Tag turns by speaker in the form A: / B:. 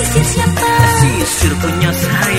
A: saya
B: sisir siapa?
A: Sisir punya saya